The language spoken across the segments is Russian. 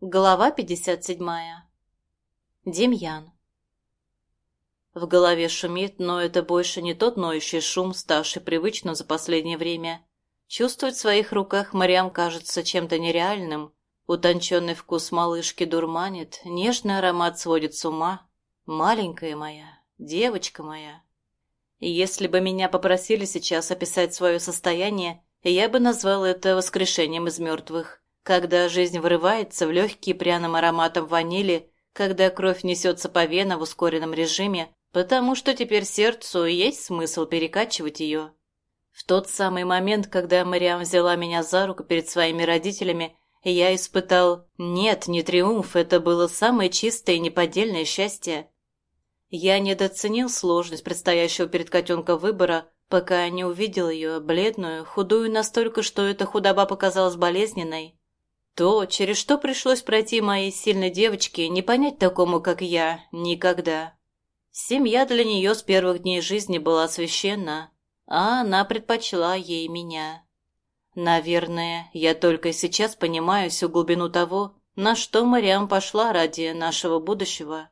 Глава 57. Демьян. В голове шумит, но это больше не тот ноющий шум, ставший привычным за последнее время. Чувствовать в своих руках Мариам кажется чем-то нереальным. Утонченный вкус малышки дурманит, нежный аромат сводит с ума. Маленькая моя, девочка моя. Если бы меня попросили сейчас описать свое состояние, я бы назвал это воскрешением из мертвых когда жизнь вырывается в легкий пряным ароматом ванили, когда кровь несется по венам в ускоренном режиме, потому что теперь сердцу есть смысл перекачивать ее. В тот самый момент, когда Мариам взяла меня за руку перед своими родителями, я испытал «нет, не триумф, это было самое чистое и неподдельное счастье». Я недооценил сложность предстоящего перед котенком выбора, пока не увидел ее, бледную, худую настолько, что эта худоба показалась болезненной. То, через что пришлось пройти моей сильной девочке, не понять такому, как я, никогда. Семья для нее с первых дней жизни была священна, а она предпочла ей меня. Наверное, я только сейчас понимаю всю глубину того, на что Мариам пошла ради нашего будущего.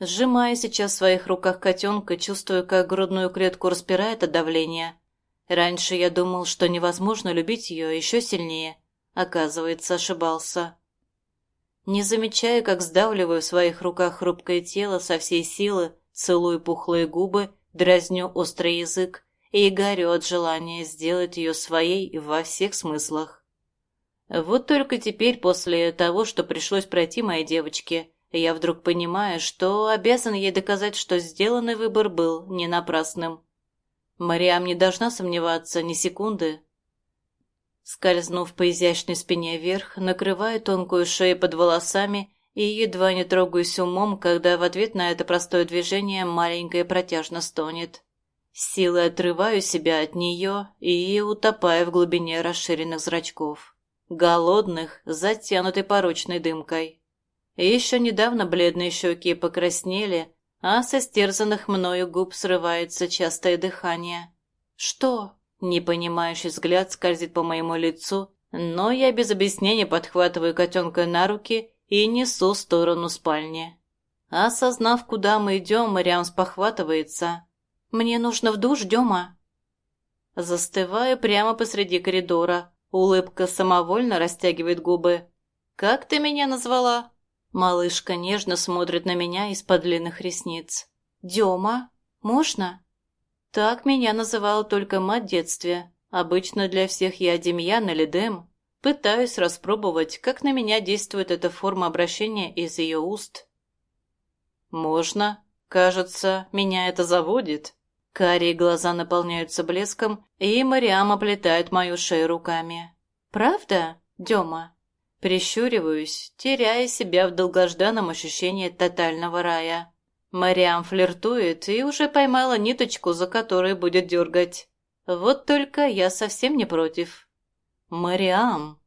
Сжимая сейчас в своих руках котенка, чувствую, как грудную клетку распирает от давления. Раньше я думал, что невозможно любить ее еще сильнее – Оказывается, ошибался. Не замечая, как сдавливаю в своих руках хрупкое тело со всей силы, целую пухлые губы, дразню острый язык и горю от желания сделать ее своей во всех смыслах. Вот только теперь, после того, что пришлось пройти моей девочке, я вдруг понимаю, что обязан ей доказать, что сделанный выбор был не напрасным. Мариам не должна сомневаться ни секунды, Скользнув по изящной спине вверх, накрываю тонкую шею под волосами и едва не трогаюсь умом, когда в ответ на это простое движение маленькое протяжно стонет. Силой отрываю себя от нее и утопаю в глубине расширенных зрачков. Голодных, затянутой порочной дымкой. Еще недавно бледные щеки покраснели, а со стерзанных мною губ срывается частое дыхание. «Что?» Непонимающий взгляд скользит по моему лицу, но я без объяснения подхватываю котенка на руки и несу в сторону спальни. Осознав, куда мы идем, Мариам спохватывается. «Мне нужно в душ, Дема». Застываю прямо посреди коридора. Улыбка самовольно растягивает губы. «Как ты меня назвала?» Малышка нежно смотрит на меня из-под длинных ресниц. «Дема? Можно?» Так меня называла только мать в детстве. Обычно для всех я Демьян или Дэм. Пытаюсь распробовать, как на меня действует эта форма обращения из ее уст. «Можно. Кажется, меня это заводит». Карие глаза наполняются блеском, и Мариам оплетает мою шею руками. «Правда, Дема?» Прищуриваюсь, теряя себя в долгожданном ощущении тотального рая. Мариам флиртует и уже поймала ниточку, за которой будет дергать. Вот только я совсем не против. Мариам.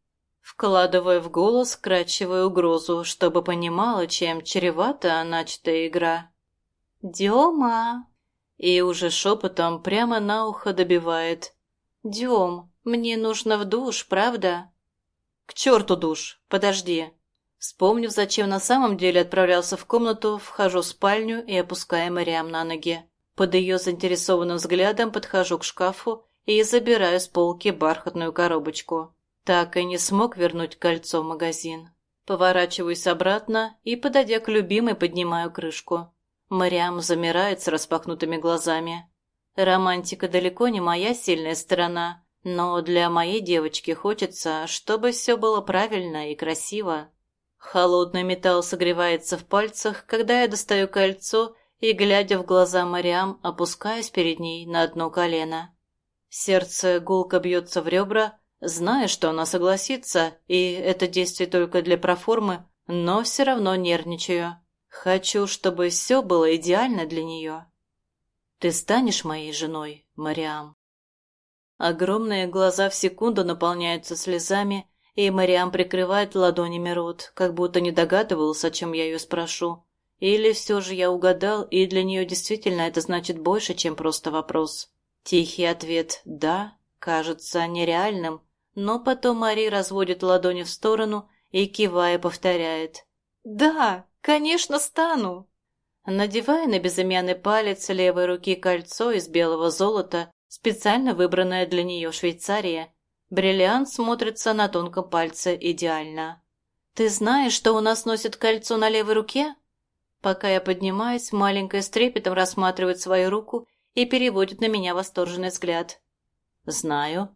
Вкладывая в голос кратчевую угрозу, чтобы понимала, чем чревата начатая игра. «Дема!» И уже шепотом прямо на ухо добивает. «Дем, мне нужно в душ, правда?» «К черту душ! Подожди!» Вспомнив, зачем на самом деле отправлялся в комнату, вхожу в спальню и опускаю Мариам на ноги. Под ее заинтересованным взглядом подхожу к шкафу и забираю с полки бархатную коробочку. Так и не смог вернуть кольцо в магазин. Поворачиваюсь обратно и, подойдя к любимой, поднимаю крышку. Мариам замирает с распахнутыми глазами. Романтика далеко не моя сильная сторона, но для моей девочки хочется, чтобы все было правильно и красиво. Холодный металл согревается в пальцах, когда я достаю кольцо и, глядя в глаза Мариам, опускаюсь перед ней на одно колено. Сердце гулко бьется в ребра, зная, что она согласится, и это действие только для проформы, но все равно нервничаю. Хочу, чтобы все было идеально для нее. Ты станешь моей женой, Мариам. Огромные глаза в секунду наполняются слезами, и Мариам прикрывает ладонями рот, как будто не догадывался, о чем я ее спрошу. Или все же я угадал, и для нее действительно это значит больше, чем просто вопрос. Тихий ответ «да» кажется нереальным, но потом Мари разводит ладони в сторону и, кивая, повторяет. «Да, конечно, стану!» Надевая на безымянный палец левой руки кольцо из белого золота, специально выбранное для нее Швейцария, бриллиант смотрится на тонком пальце идеально. «Ты знаешь, что у нас носит кольцо на левой руке?» Пока я поднимаюсь, маленькая с трепетом рассматривает свою руку и переводит на меня восторженный взгляд. «Знаю».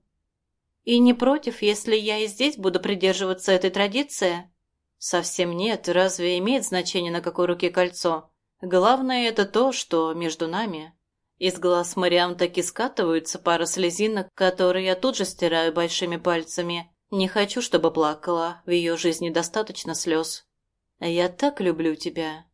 «И не против, если я и здесь буду придерживаться этой традиции?» «Совсем нет. Разве имеет значение, на какой руке кольцо?» Главное это то, что между нами. Из глаз Мариам таки скатываются пара слезинок, которые я тут же стираю большими пальцами. Не хочу, чтобы плакала, в ее жизни достаточно слез. Я так люблю тебя.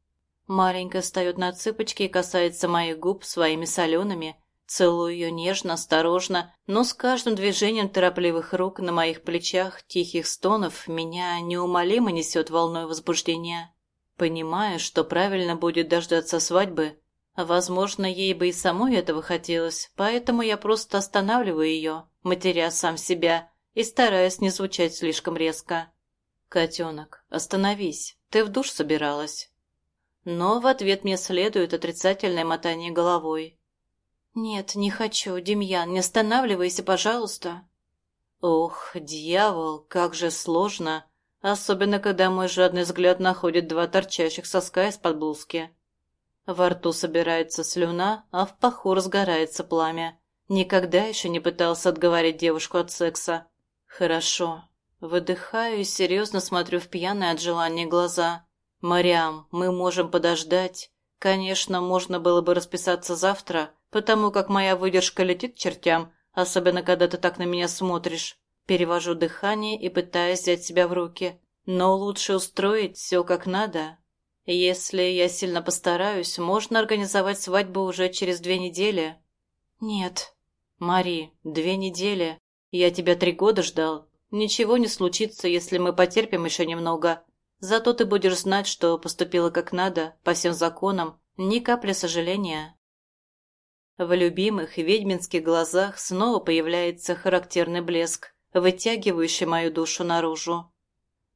Маленькая встает на цыпочки и касается моих губ своими солеными. Целую ее нежно, осторожно, но с каждым движением торопливых рук на моих плечах тихих стонов меня неумолимо несет волной возбуждения. Понимая, что правильно будет дождаться свадьбы, возможно, ей бы и самой этого хотелось, поэтому я просто останавливаю ее, матеря сам себя и стараясь не звучать слишком резко. «Котенок, остановись, ты в душ собиралась». Но в ответ мне следует отрицательное мотание головой. «Нет, не хочу, Демьян, не останавливайся, пожалуйста». Ох, дьявол, как же сложно Особенно, когда мой жадный взгляд находит два торчащих соска из-под блузки. Во рту собирается слюна, а в паху разгорается пламя. Никогда еще не пытался отговорить девушку от секса. Хорошо. Выдыхаю и серьезно смотрю в пьяные от желания глаза. «Мариам, мы можем подождать. Конечно, можно было бы расписаться завтра, потому как моя выдержка летит чертям, особенно когда ты так на меня смотришь. Перевожу дыхание и пытаюсь взять себя в руки. Но лучше устроить все как надо. Если я сильно постараюсь, можно организовать свадьбу уже через две недели. Нет. Мари, две недели. Я тебя три года ждал. Ничего не случится, если мы потерпим еще немного. Зато ты будешь знать, что поступила как надо, по всем законам, ни капли сожаления. В любимых ведьминских глазах снова появляется характерный блеск вытягивающий мою душу наружу.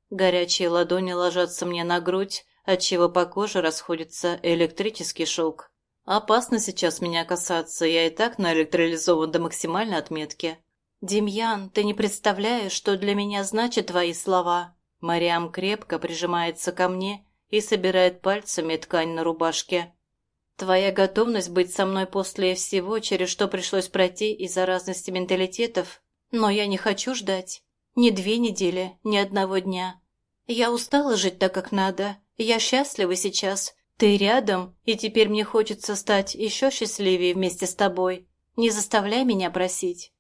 Горячие ладони ложатся мне на грудь, отчего по коже расходится электрический шок. Опасно сейчас меня касаться, я и так наэлектролизован до максимальной отметки. «Демьян, ты не представляешь, что для меня значат твои слова?» Мариам крепко прижимается ко мне и собирает пальцами ткань на рубашке. «Твоя готовность быть со мной после всего, через что пришлось пройти из-за разности менталитетов, но я не хочу ждать. Ни две недели, ни одного дня. Я устала жить так, как надо. Я счастлива сейчас. Ты рядом, и теперь мне хочется стать еще счастливее вместе с тобой. Не заставляй меня просить.